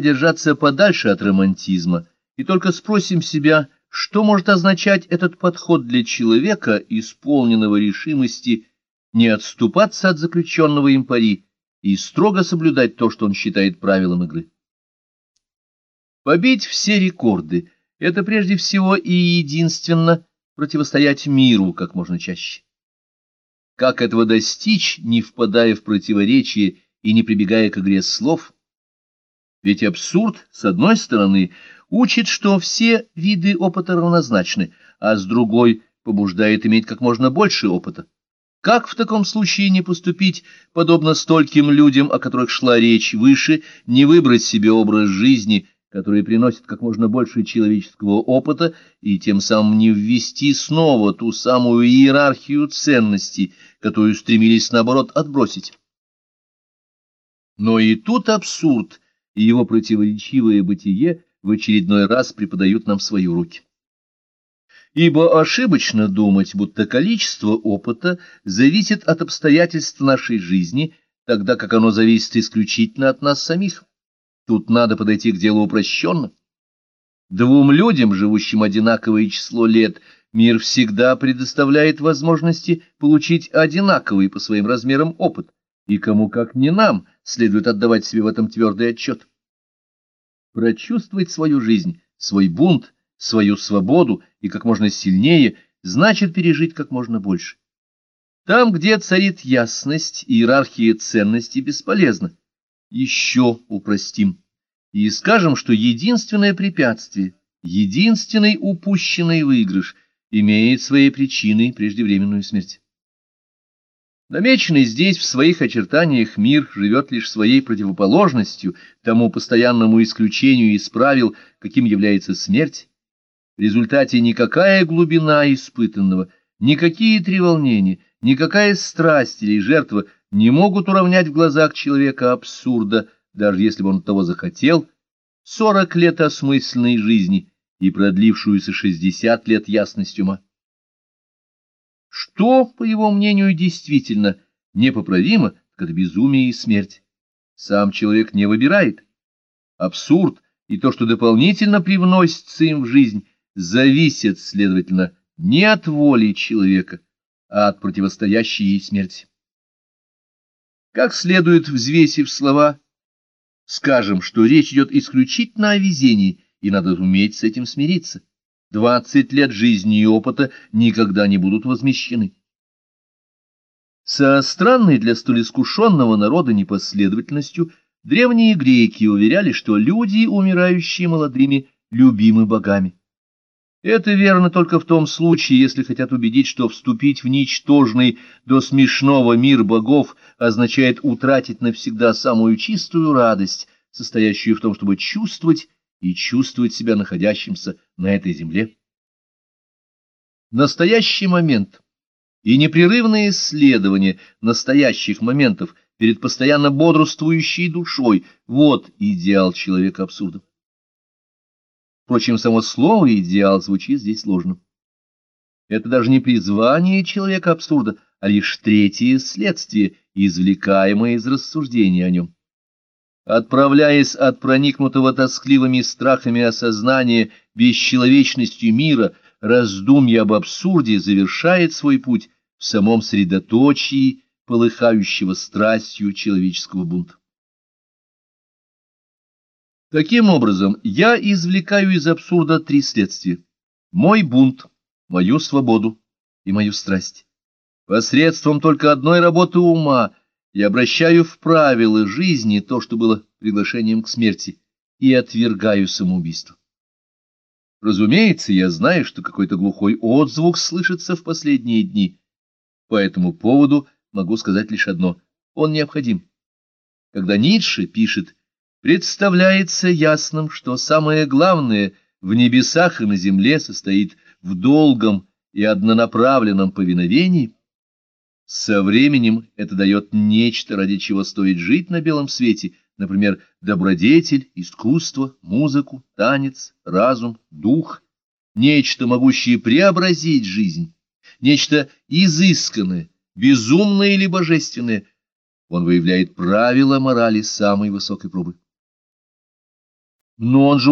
держаться подальше от романтизма и только спросим себя, что может означать этот подход для человека, исполненного решимости не отступаться от заключенного им пари и строго соблюдать то, что он считает правилом игры. Побить все рекорды — это прежде всего и единственно противостоять миру как можно чаще. Как этого достичь, не впадая в противоречие и не прибегая к игре слов? Ведь абсурд, с одной стороны, учит, что все виды опыта равнозначны, а с другой побуждает иметь как можно больше опыта. Как в таком случае не поступить, подобно стольким людям, о которых шла речь выше, не выбрать себе образ жизни, который приносит как можно больше человеческого опыта, и тем самым не ввести снова ту самую иерархию ценностей, которую стремились, наоборот, отбросить. Но и тут абсурд и его противоречивое бытие в очередной раз преподают нам свои руки. Ибо ошибочно думать, будто количество опыта зависит от обстоятельств нашей жизни, тогда как оно зависит исключительно от нас самих. Тут надо подойти к делу упрощенно. Двум людям, живущим одинаковое число лет, мир всегда предоставляет возможности получить одинаковый по своим размерам опыт, и кому как не нам следует отдавать себе в этом твердый отчет. Прочувствовать свою жизнь, свой бунт, свою свободу и как можно сильнее, значит пережить как можно больше. Там, где царит ясность, иерархия ценностей бесполезна еще упростим и скажем, что единственное препятствие, единственный упущенный выигрыш имеет своей причиной преждевременную смерть. Намеченный здесь в своих очертаниях мир живет лишь своей противоположностью тому постоянному исключению из правил, каким является смерть. В результате никакая глубина испытанного, никакие треволнения, никакая страсть или жертва не могут уравнять в глазах человека абсурда, даже если бы он того захотел, сорок лет осмысленной жизни и продлившуюся шестьдесят лет ясность ума. Что, по его мнению, действительно непоправимо, как безумие и смерть? Сам человек не выбирает. Абсурд и то, что дополнительно привносится им в жизнь, зависит, следовательно, не от воли человека, а от противостоящей ей смерти. Как следует взвесив слова, скажем, что речь идет исключительно о везении, и надо уметь с этим смириться. Двадцать лет жизни и опыта никогда не будут возмещены. Со странной для столь искушенного народа непоследовательностью древние греки уверяли, что люди, умирающие молодыми, любимы богами. Это верно только в том случае, если хотят убедить, что вступить в ничтожный до смешного мир богов означает утратить навсегда самую чистую радость, состоящую в том, чтобы чувствовать и чувствовать себя находящимся на этой земле. Настоящий момент и непрерывное исследование настоящих моментов перед постоянно бодрствующей душой — вот идеал человека абсурда. Впрочем, само слово «идеал» звучит здесь сложно. Это даже не призвание человека абсурда, а лишь третье следствие, извлекаемое из рассуждения о нем. Отправляясь от проникнутого тоскливыми страхами осознания бесчеловечностью мира, раздумье об абсурде завершает свой путь в самом средоточии полыхающего страстью человеческого бунта. Таким образом, я извлекаю из абсурда три следствия. Мой бунт, мою свободу и мою страсть. Посредством только одной работы ума я обращаю в правила жизни то, что было приглашением к смерти, и отвергаю самоубийство. Разумеется, я знаю, что какой-то глухой отзвук слышится в последние дни. По этому поводу могу сказать лишь одно — он необходим. Когда Ницше пишет представляется ясным, что самое главное в небесах и на земле состоит в долгом и однонаправленном повиновении, со временем это дает нечто, ради чего стоит жить на белом свете, например, добродетель, искусство, музыку, танец, разум, дух, нечто, могущее преобразить жизнь, нечто изысканное, безумное или божественное. Он выявляет правила морали самой высокой пробы. Но он же